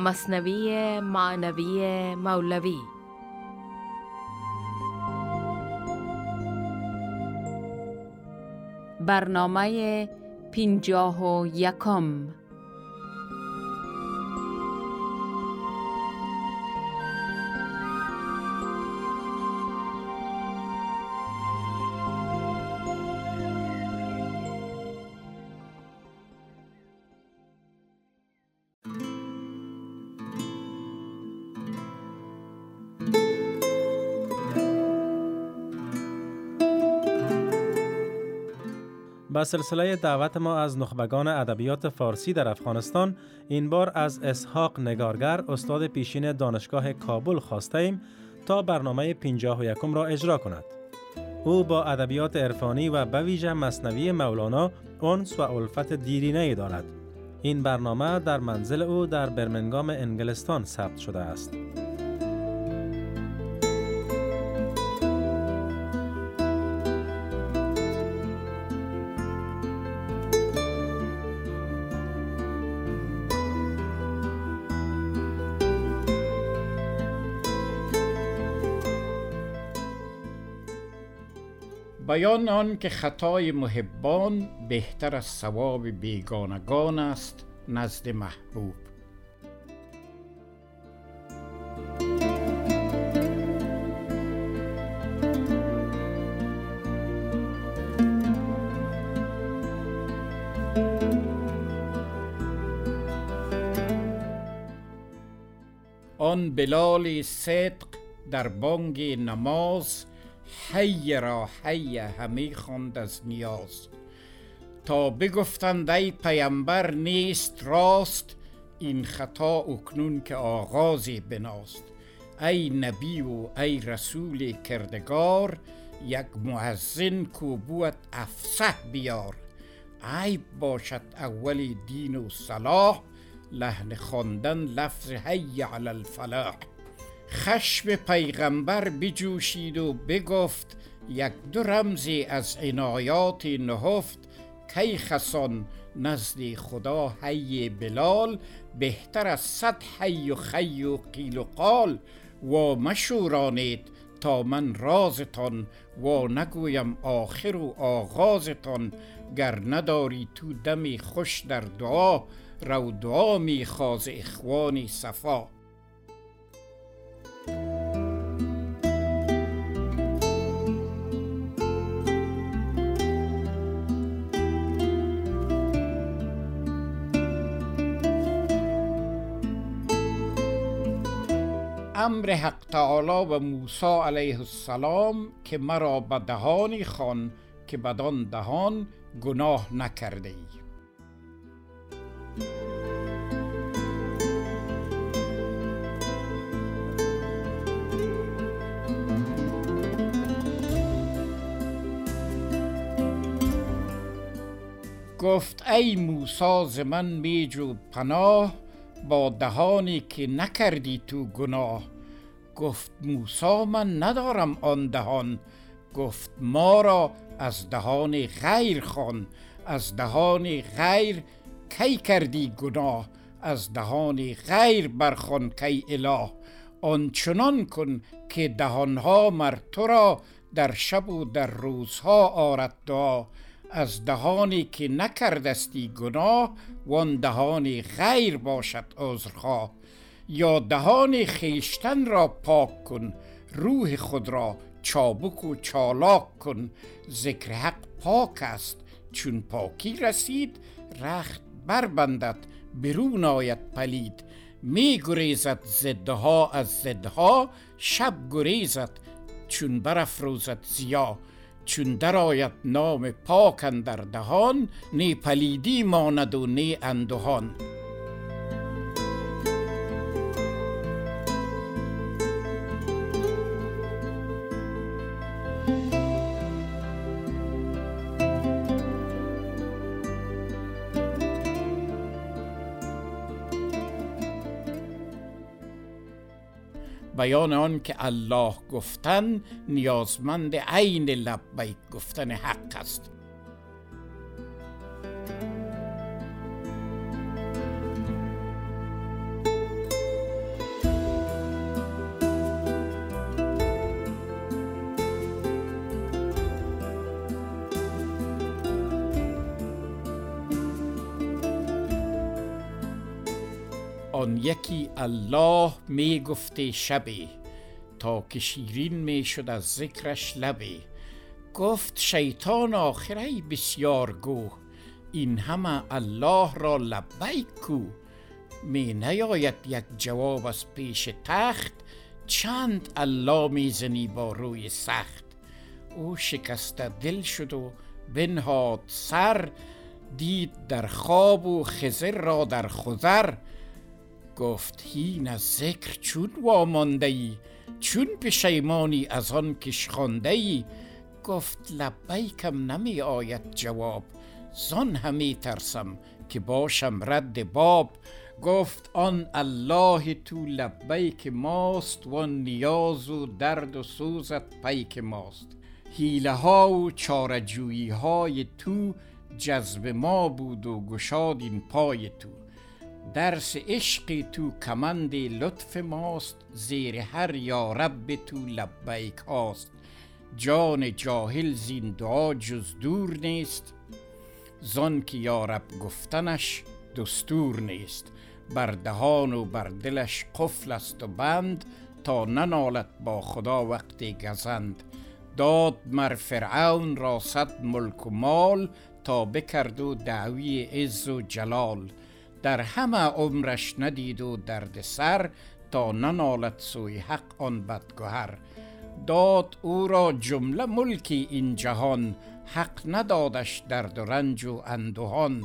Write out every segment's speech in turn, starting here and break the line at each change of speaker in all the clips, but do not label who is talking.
مصنوی معنوی مولوی. برنامه پینجاه و یکم.
با سلسله دعوت ما از نخبگان ادبیات فارسی در افغانستان این بار از اسحاق نگارگر استاد پیشین دانشگاه کابل خواسته ایم تا برنامه 51 را اجرا کند. او با ادبیات عرفانی و به ویژه مصنوی مولانا انس و الفت دیرینه دارد. این برنامه در منزل او در برمنگام انگلستان ثبت شده است.
بیان آن که خطای محبان بهتر از ثواب بیگانگان است نزد محبوب. آن بلال صدق در بانگ نماز حی را حی همی خواند از نیاز. تا بگفتند ای پیامبر نیست راست این خطا اکنون که آغازی بناست. ای نبی و ای رسول کردگار یک معزن کو بود افسح بیار. عیب باشد اولی دین و صلاح لحن خواندن لفظ حی علی الفلاح. خشم پیغمبر بجوشید و بگفت یک دو رمزی از عنایات نهفت کی خسان نزد خدا حی بلال بهتر از صد حی و خی و قیل و قال و مشورانید تا من رازتان و نگویم آخر و آغازتان گر نداری تو دمی خوش در دعا رو دعا می خواز اخوانی صفا. امر حق تعالی و موسی علیه السلام که مرا به دهانی خوان که بدان دهان گناه نکرده ای. گفت ای موسی ز من میجو پناه با دهانی که نکردی تو گناه. گفت موسا من ندارم آن دهان. گفت ما را از دهان غیر خان از دهان غیر کی کردی گناه؟ از دهان غیر برخوان کی اله؟ آنچنان کن که دهانها مر تو را در شب و در روزها آرد دعا. از دهانی که نکردستی گناه وان دهان غیر باشد عذرخواه. یا دهان خیشتن را پاک کن روح خود را چابک و چالاک کن. ذکر حق پاک است چون پاکی رسید رخت بربندد برون آید پلید. می گریزد زدها از زدها شب گریزد چون برافروزد زیا چون درآید نام پاک در دهان نی پلیدی ماند و نی اندوهان بیان آن که الله گفتن نیازمند عین لبیک گفتن حق است. یکی الله می گفته شبی تا که شیرین می شد از ذکرش لبی. گفت شیطان آخری بسیار گو این همه الله را لبیک کو. می نیاید یک جواب از پیش تخت چند الله می‌زنی با روی سخت. او شکسته دل شد و بنهاد سر دید در خواب و خزر را در خزر گفت هین از ذکر چون وامانده ای چون پشیمانی از آن کش خانده ای گفت لبیکم نمی آید جواب زان همی ترسم که باشم رد باب. گفت آن الله تو لبیک ماست و نیاز و درد و سوزت پیک ماست. حیله ها و چارجویی های تو جذب ما بود و گشاد این پای تو. درس عشق تو کمند لطف ماست زیر هر یا رب تو لبیک هاست. جان جاهل زین دعا جز دور نیست زان که یارب گفتنش دستور نیست. بر دهان و بر دلش قفل است و بند تا ننالت با خدا وقتی گزند. داد مر فرعون را صد ملک و مال تا بکرد و دعوی عز و جلال. در همه عمرش ندید و درد سر تا ننالت سوی حق آن بدگهر. داد او را جمله ملکی این جهان حق ندادش درد و رنج و اندوهان.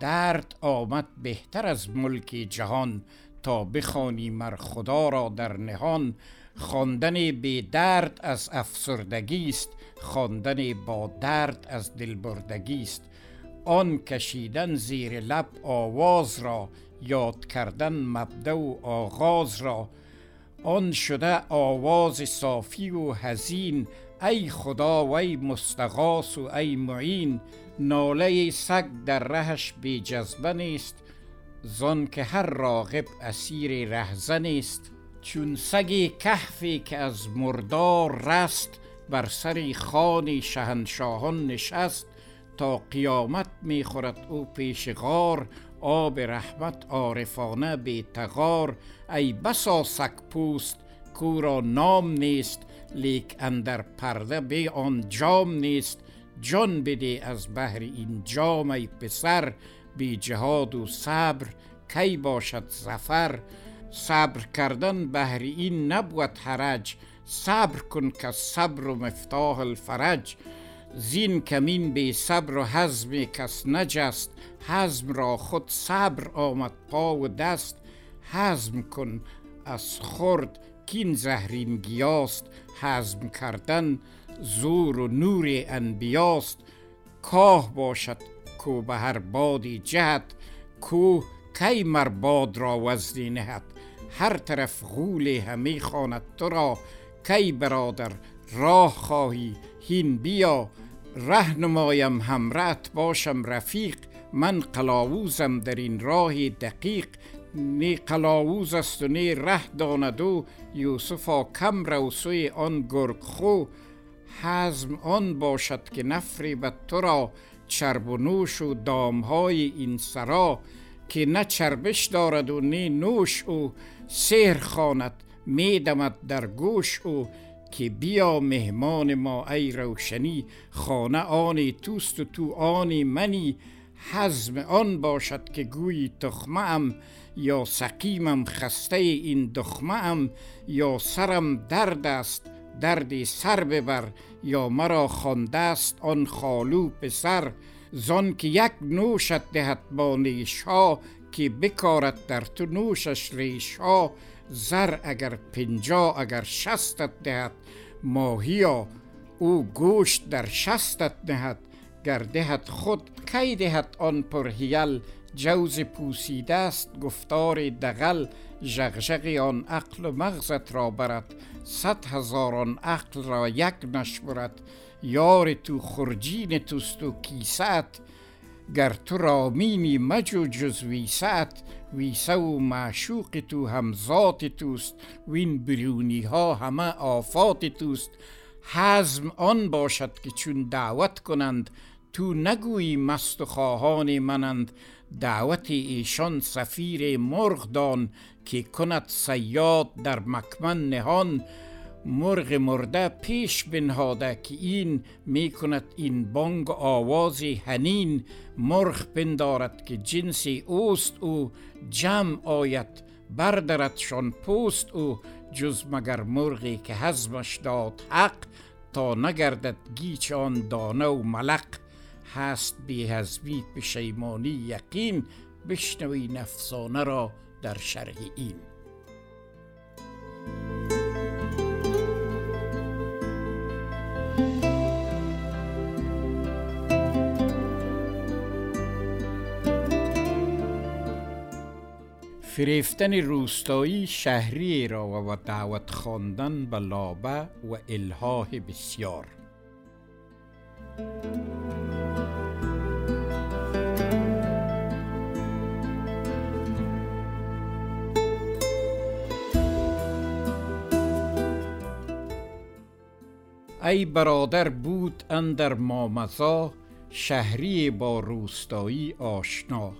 درد آمد بهتر از ملک جهان تا بخوانی مر خدا را در نهان. خواندن بی درد از افسردگی است خواندن با درد از دلبردگی است. آن کشیدن زیر لب آواز را یاد کردن مبدع و آغاز را. آن شده آواز صافی و حزین ای خدا و ای مستغاث و ای معین. ناله سگ در رهش بی جذبه نیست زان که هر راغب اسیر رهزن است چون سگ کهفی که از مردار رست بر سر خان شهنشاهان نشست. تا قیامت می‌خورد او پیش غار آب رحمت عارفانه به تغار. ای بسا سک پوست کو را نام نیست لیک اندر پرده به آن جام نیست. جان بده از بهر این جام ای پسر بی جهاد و صبر کی باشد زفر صبر کردن بهر این نبود حرج صبر کن که صبر و مفتاح الفرج. زین کمین بی صبر و حزم کس نجست حزم را خود صبر آمد پا و دست. حزم کن از خورد کین زهرین گیاست حزم کردن زور و نور انبیاست. کاه باشد کو به هر بادی جهت کو کی مر باد را وزنی نهد هر طرف غول همی خواند تو را کی برادر راه خواهی هین بیا. رهنمایم همرات باشم رفیق من قلاووزم در این راه دقیق. نی قلاووز است و نی ره داند و یوسفا کم رو سوی آن گرگ خو حزم آن باشد که نفریبد تو را چرب و نوش و دامهای این سرا که نه چربش دارد و نه نوش او. سهر خواند میدمد در گوش او. که بیا مهمان ما ای روشنی خانه آن توست و تو آن منی حزم آن باشد که گویی تخمه ام یا سقیمم خسته این دخمه ام یا سرم درد است دردی سر ببر یا مرا خوانده است آن خالو پسر. زان که یک نوشت دهد با نیشا که بکارد در تو نوشش ریشا. زر اگر پنجا اگر شستت دهد ماهیا او گوشت در شستت نهد گردهت خود کی دهد آن پرهیل جوز پوسیده است گفتار دغل ژغژغ آن عقل و مغزت را برد. صد هزاران عقل را یک نشمرد. یار تو خرجین توست و کیسات گر تو رامینی مجو جز ویسات ویسه و معشوق تو هم ذات توست وین برونی ها همه آفات توست. حزم آن باشد که چون دعوت کنند تو نگویی مست و خواهان منند. دعوت ایشان سفیر مرغ دان که کند سیاد در مکمن نهان. مرغ مرده پیش بنهاده که این می کند این بانگ آوازی هنین مرغ پندارد که جنس اوست او جمع آید بردردشان پوست او. جز مگر مرغی که حزمش داد حق تا نگردد گیچ آن دانه و ملق. هست بی حزبی پشیمانی یقین بشنوی نفسانه را در شرح این. فریفتن روستایی شهری را و دعوت خواندن به لابه و الهاه بسیار. ای برادر بود اندر مامزا شهری با روستایی آشنا.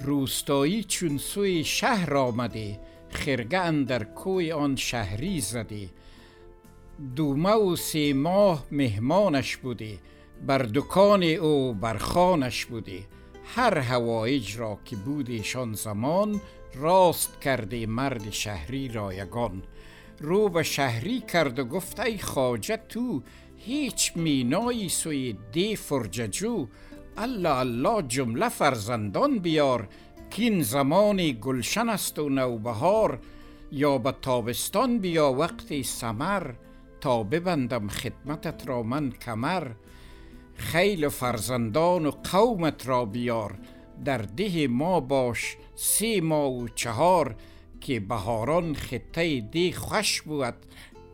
روستایی چون سوی شهر آمده خرگه اندر کوی آن شهری زده. دومه و سه ماه مهمانش بوده بر دکان او بر خانش بوده. هر هوایج را که بودشان زمان راست کرده مرد شهری را یگان رو به شهری کرد و گفت ای خاجه تو هیچ مینایی سوی دی فرججو الله الله جمله فرزندان بیار کین زمان گلشن است و نوبهار. یا به تابستان بیا وقت سمر تا ببندم خدمتت را من کمر. خیل فرزندان و قومت را بیار. در ده ما باش سه ما و چهار. که بهاران خطه دی خوش بود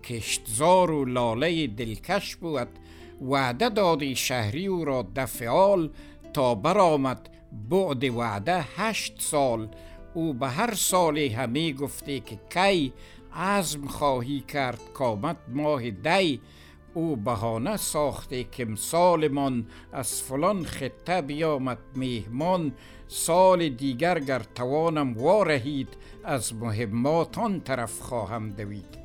کشتزار و لاله دلکش بود. وعده دادی شهری او را دفعال تا برآمد بعد وعده هشت سال. او به هر سالی همی گفته که کی عزم خواهی کرد کامد ماه دی. او بهانه ساخته که سالمان از فلان خطه بیامد مهمان سال دیگر گر توانم وارهید از مهمات آن طرف خواهم دوید.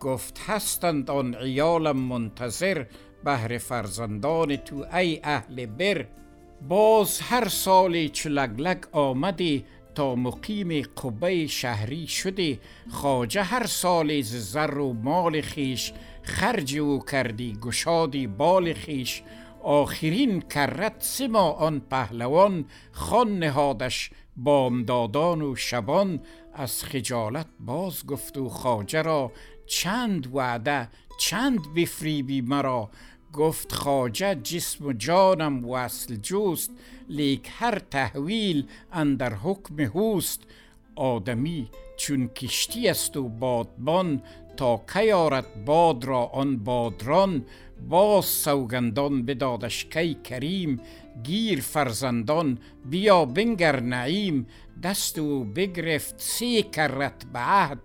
گفت هستند آن عیالم منتظر بهر فرزندان تو ای اهل بر. باز هر سالی چلگلگ آمدی تا مقیم قبه شهری شدی. خاجه هر سالی ز زر و مال خیش خرج او کردی گشادی بال خیش. آخرین کرت سما آن پهلوان خان نهادش بامدادان و شبان. از خجالت باز گفت و خاجه را چند وعده چند بفریبی مرا. گفت خاجه جسم و جانم وصل جوست لیک هر تحویل اندر حکم هوست آدمی چون کشتی است و بادبان تا کی آرد باد را آن بادران باز سوگندان بدادش کی کریم گیر فرزندان بیا بنگر نعیم دست او بگرفت سی کرت به عهد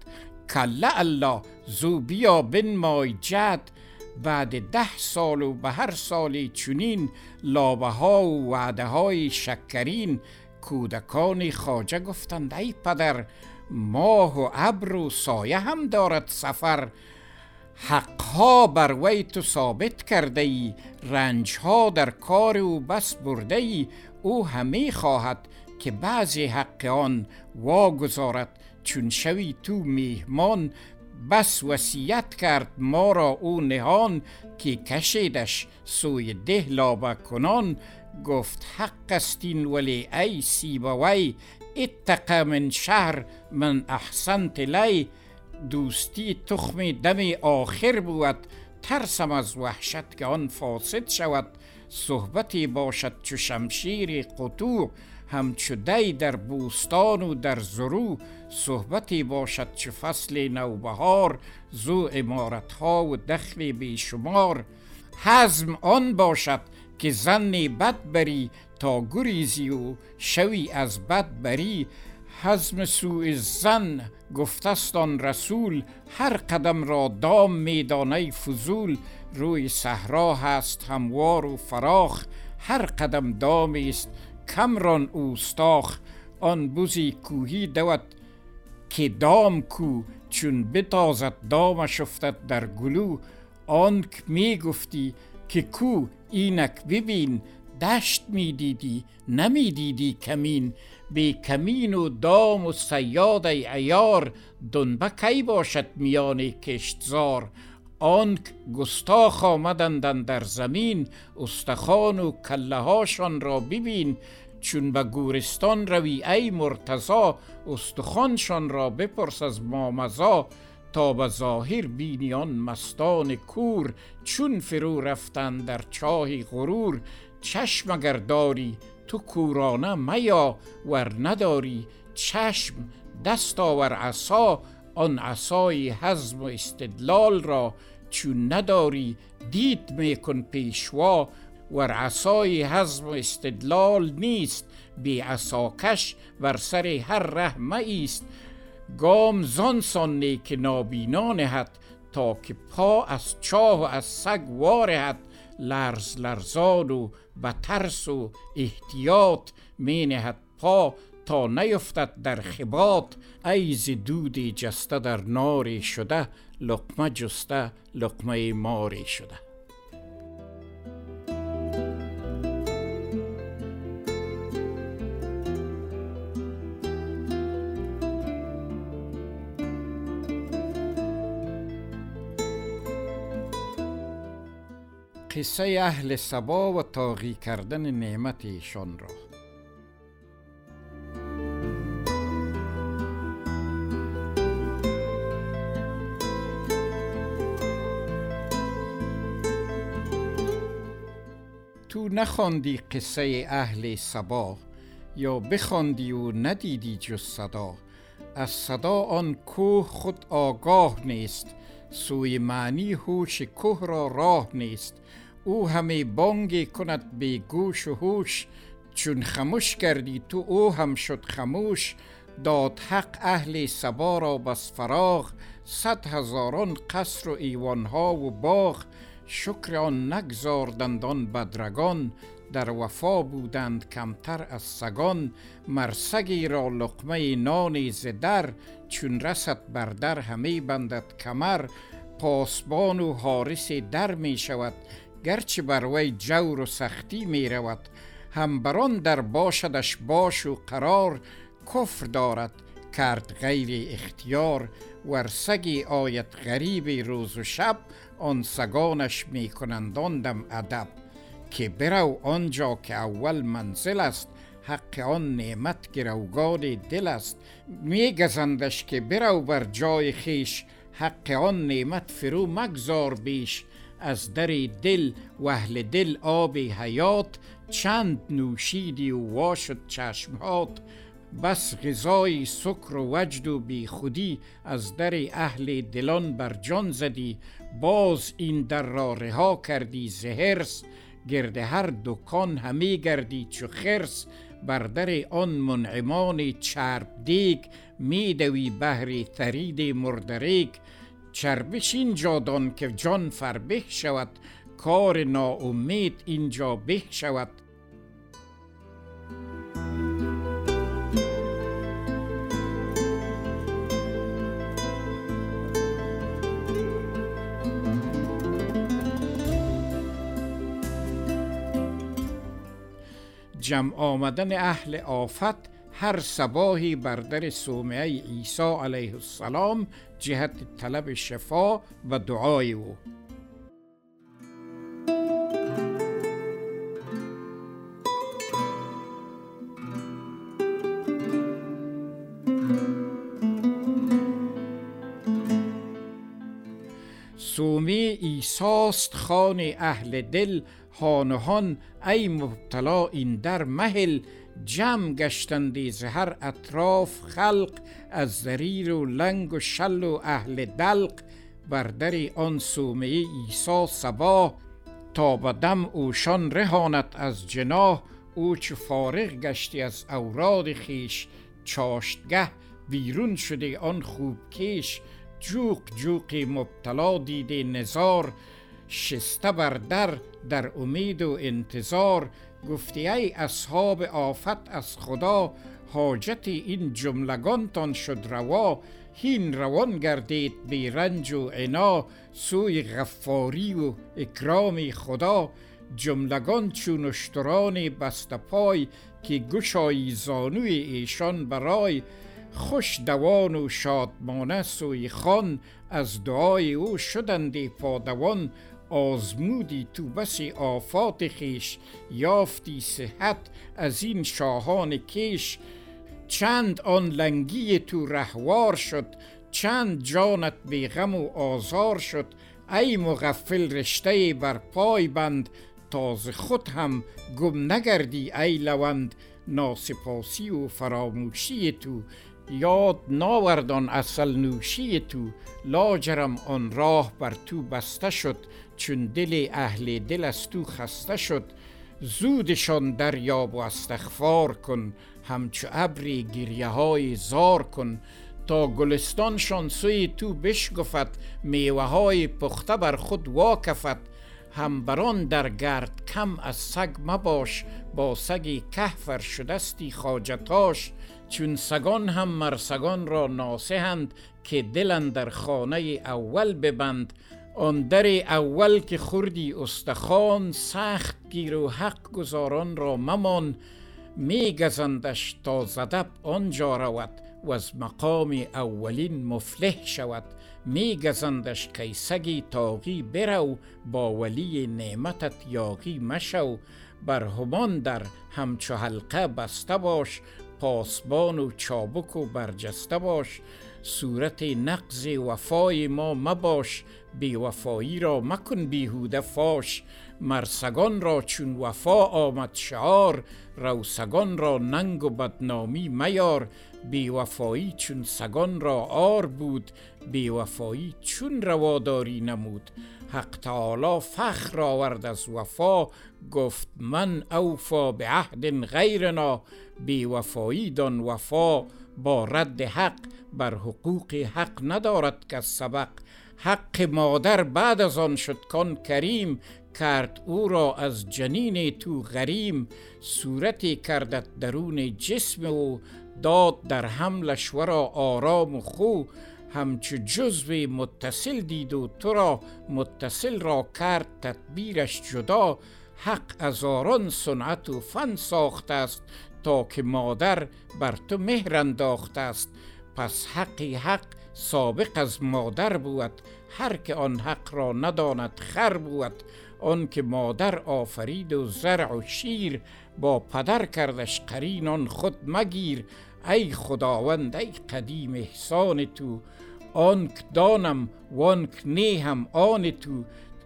کله الله زو بیا بنمای جد بعد ده سال و به هر سالی چونین لابه ها و وعده های شکرین. کودکان خاجه گفتند ای پدر ماه و ابر و سایه هم دارد سفر. حقها بر وی تو ثابت کرده ای رنجها در کار او بس برده ای او همه خواهد که بعضی حق آن واگذارد. چون شوی تو میهمان بس وصیت کرد ما را او نهان که کشیدش سوی ده لابه کنان. گفت حق استین ولی ای سیبوی اتق من شهر من احسنت لی دوستی تخم دم آخر بود ترسم از وحشت که آن فاسد شود. صحبتی باشد چو شمشیر قطوع همچو دی در بوستان و در زرو. صحبتی باشد چه فصل نوبهار زو امارت ها و دخل بیشمار. حزم آن باشد که زنی بد بری تا گریزی و شوی از بد بری حزم سوء زن گفتست آن رسول هر قدم را دام میدانه فضول روی صحرا هست هموار و فراخ هر قدم دامی است کمران اوستاخ آن بوزی کوهی دوت که دام کو چون بتازد دامش افتد در گلو. آنک می گفتی که کو اینک ببین دشت می دیدی نمی دیدی کمین؟ به کمین و دام و سیاد ای ایار دنبه کی باشد میان کشتزار؟ آنک گستاخ آمدندن در زمین استخوان و کله هاشان را ببین. چون به گورستان روی ای مرتزا استخوانشان را بپرس از مامزا تا به ظاهر بینی آن مستان کور چون فرو رفتن در چاه غرور. چشم اگر داری تو کورانه میا ور نداری چشم دست آور عصا آن عصای حزم و استدلال را چون نداری دید میکن پیشوا ور عصای حزم و استدلال نیست بی عصاکش بر سر هر ره مه‌ایست گام زان سان نه که نابینا نهد تا که پا از چاه و از سگ وارهد لرز لرزان و به ترس و احتیاط می نهد پا تا نیفتد در خباط ای ز دودی جسته در ناری شده لقمه جسته لقمه ماری شده قصه اهل سبا و تاغی کردن نعمت ایشان را. تو نخواندی قصه اهل سبا یا بخواندی و ندیدی جز صدا؟ از صدا آن کوه خود آگاه نیست سوی معنی هوش کوه را راه نیست. او همه بانگی کند به گوش و هوش. چون خموش کردی تو او هم شد خموش. داد حق اهل سبا را بس فراغ. صد هزاران قصر و ایوانها و باغ. شکر آن نگذاردند آن بدرگان. در وفا بودند کمتر از سگان. مرسگی را لقمه نانی زدر چون رسد بر در همه بندد کمر. پاسبان و حارس در می شود. گرچه بر وی جور و سختی می رود هم بران در باشدش باش و قرار کفر دارد کرد غیر اختیار ورسگی آید غریب روز و شب آن سگانش می ادب. که برو آنجا که اول منزل است حق آن نعمت گروگان دل است. می گزندش که برو بر جای خیش حق آن نعمت فرو مگذار بیش. از در دل و اهل دل آب حیات چند نوشیدی و واشد چشمهات. بس غذای سکر و وجد و بی خودی از در اهل دلان بر جان زدی. باز این در را رها کردی زهرس گرد هر دکان همه گردی چو خرس. بر در آن منعمان چرب دیگ میدوی بهر ترید مردریک چربش اینجا دان که جان فربه شود کار ناامید اینجا به شود. جمع آمدن اهل آفت هر سباهی بر در صومعه عیسی علیه السلام جهت طلب شفا و دعای او. سومه ایساست خان اهل دل هانهان ای مبتلا این در محل جمع گشتندی ز هر اطراف خلق از زریر و لنگ و شل و اهل دلق بر در آن سومه عیسی سبا تا به دم اوشان رهانت از جناه او چو فارغ گشتی از اوراد خیش. چاشتگه بیرون شده آن خوب کش جوق جوقی مبتلا دیده نزار. شسته بر در در امید و انتظار گفتی ای اصحاب آفت از خدا حاجت این جملگانتان شد روا هین روان گردید بی رنج و عنا سوی غفاری و اکرام خدا. جملگان چون اشتران بسته پای که گشایی زانوی ایشان برای. خوش دوان و شادمانه سوی خان از دعای او شدندی پادوان. آزمودی تو بسی آفات خیش یافتی صحت از این شاهان کیش چند آن لنگی تو رهوار شد چند جانت بیغم و آزار شد. ای مغفل رشته بر پای بند تاز خود هم گم نگردی ای لوند. ناسپاسی و فراموشی تو یاد ناوردان اصل نوشی تو لاجرم آن راه بر تو بسته شد چون دل اهل دل از تو خسته شد. زودشان دریاب و استغفار کن همچو ابری گریه های زار کن. تا گلستانشان سوی تو بشگفت میوه های پخته بر خود واکفت هم بران در گرد کم از سگ مباش با سگی کهفر شدستی خاجتاش چون سگان هم مرسگان را ناسهند که دلن در خانه اول ببند. آن در اول که خوردی استخوان سخت گیر و حق گزاران را ممان. می گزندش تا زدب آنجا رود و از مقام اولین مفلح شود. می گزندش کی سگی تاغی برو با ولی نعمتت یاغی مشو. بر همان در همچو حلقه بسته باش پاسبان و چابک و برجسته باش. صورت نقض وفای ما مباش بی وفایی را مکن بیهوده فاش. مرسگان را چون وفا آمد شعار روسگان را ننگ و بدنامی میار. بی وفایی چون سگان را آر بود بی وفایی چون رواداری نمود. حق تعالی فخر آورد از وفا گفت من اوفا به عهد غیرنا بی وفایی دان وفا با رد حق بر حقوق حق ندارد که سبق. حق مادر بعد از آن شد کان کریم کرد او را از جنین تو غریم. صورتی کردت درون جسم او داد در حملش ورا آرام و خو. همچو جزو متصل دید و تو را متصل را کرد تدبیرش جدا حق از آران صنعت و فن ساخته است تا که مادر بر تو مهر انداخته است. پس حقی حق سابق از مادر بود هر که آن حق را نداند خر بود. آن که مادر آفرید و زرع و شیر با پدر کردش قرین آن خود مگیر. ای خداوند ای قدیم احسان تو آنک دانم وانک هم آن تو.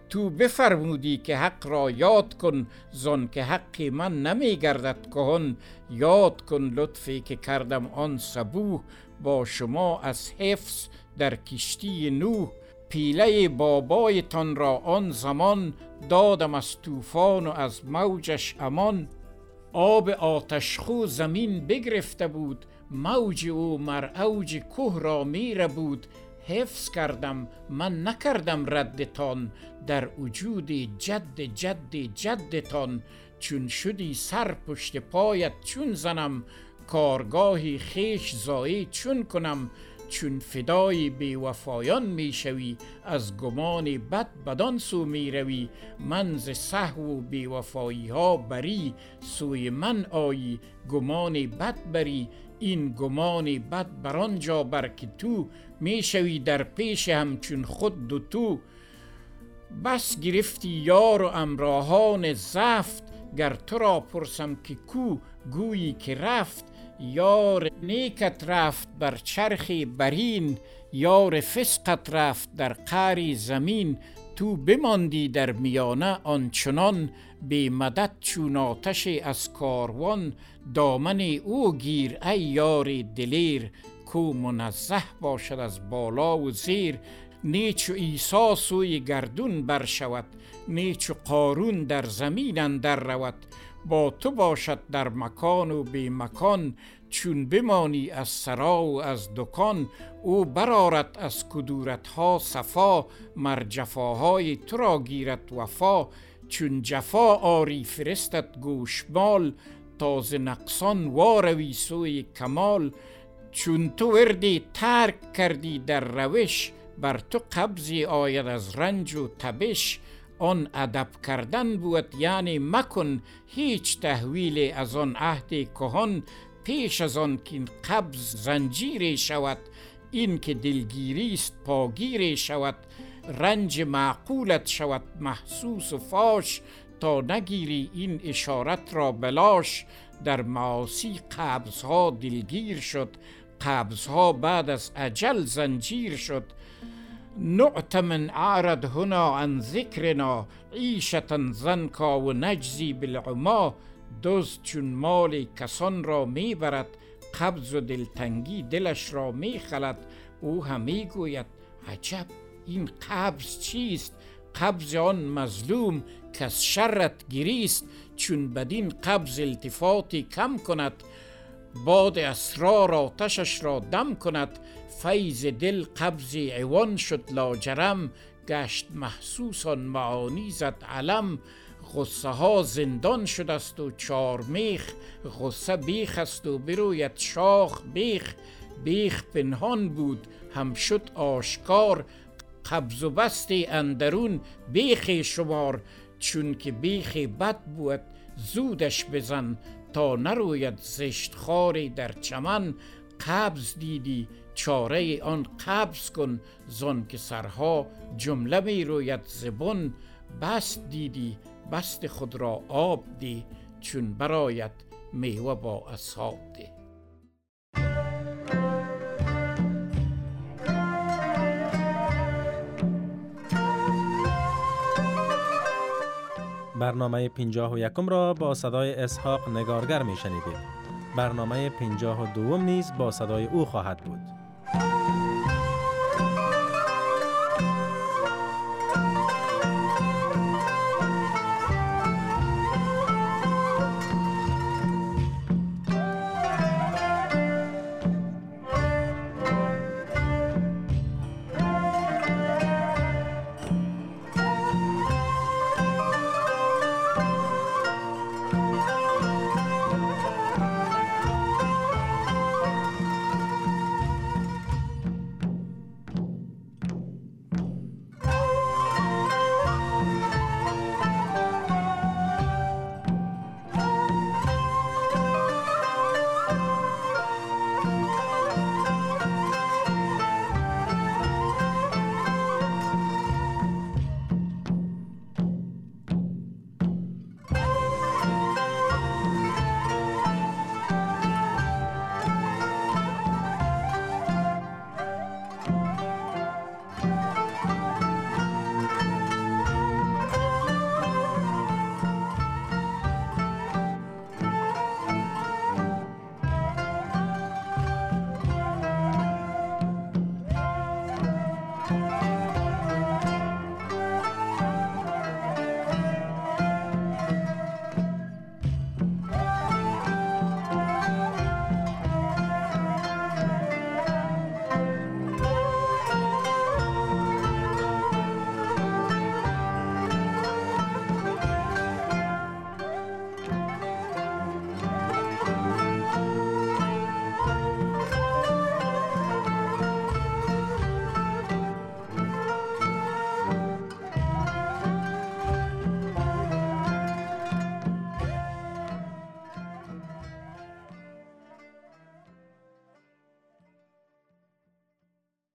تو بفرمودی که حق را یاد کن زان که حق من نمی گردد کهن. یاد کن لطفی که کردم آن سبوه با شما از حفظ در کشتی نوح. پیله بابایتان را آن زمان دادم از طوفان و از موجش امان. آب آتشخو زمین بگرفته بود موج او مر اوج کوه را میره بود. حفظ کردم من نکردم ردتان در وجود جد جد جدتان. چون شدی سر پشت پایت چون زنم کارگاهی خیش زایی چون کنم. چون فدای بی وفایان می شوی از گمان بد بدان سو می روی من ز و بی وفایی ها بری سوی من آیی گمان بد بری. این گمان بد بر آنجا بر که تو می شوی در پیش همچون خود دو تو. بس گرفتی یار و امراهان زفت گر تو را پرسم که کو گویی که رفت. یار نیکت رفت بر چرخی برین یار فسقت رفت در قاری زمین. تو بماندی در میانه آنچنان به مدد چون آتش از کاروان. دامن او گیر ای یار دلیر کو منزه باشد از بالا و زیر. نیچو ایسا سوی گردون برشود نیچو قارون در زمین اندر رود. با تو باشد در مکان و بی مکان چون بمانی از سرا و از دکان. او برارت از کدورت ها صفا مر جفاهای تو را گیرد وفا. چون جفا آری فرستت گوشمال تاز نقصان واروی سوی کمال. چون تو وردی ترک کردی در روش بر تو قبضی آید از رنج و تبش. آن ادب کردن بود یعنی مکن هیچ تحویل از آن عهد کهان پیش از آن که قبض زنجیر شود. این که دلگیری است پاگیر شود. رنج معقولت شود محسوس و فاش. تا نگیری این اشارت را بلاش. در معاصی قبضها دلگیر شد. قبضها بعد از عجل زنجیر شد. نعت من اعرض هنا عن ذکرنا عیشتا زنکا و نجزی بالعما. دوست چون مال کسان را می‌برد قبض و دلتنگی دلش را میخلد. او هم می‌گوید عجب این قبض چیست؟ قبض آن مظلوم که از شرت گریست چون بدین قبض التفاتی کم کند. باد اسرار آتشش را دم کند فیض دل قبض عوان شد لاجرم گشت محسوس آن معانی زد علم. غصه ها زندان شده است و چار میخ غصه بیخ است و بروید شاخ بیخ. بیخ پنهان بود هم شد آشکار. قبض و بست اندرون بیخ شمار. چون که بیخ بد بود زودش بزن. تا نروید زشت خاری در چمن. قبض دیدی چاره آن قبض کن زن که سرها جمله می روید زبون بست دیدی بست خود را آب دی چون برایت میوه با اصحاب دی
برنامه پینجاه و یکم را با صدای اسحاق نگارگر می شنیدید. برنامه پینجاه و دوم نیز با صدای او خواهد بود.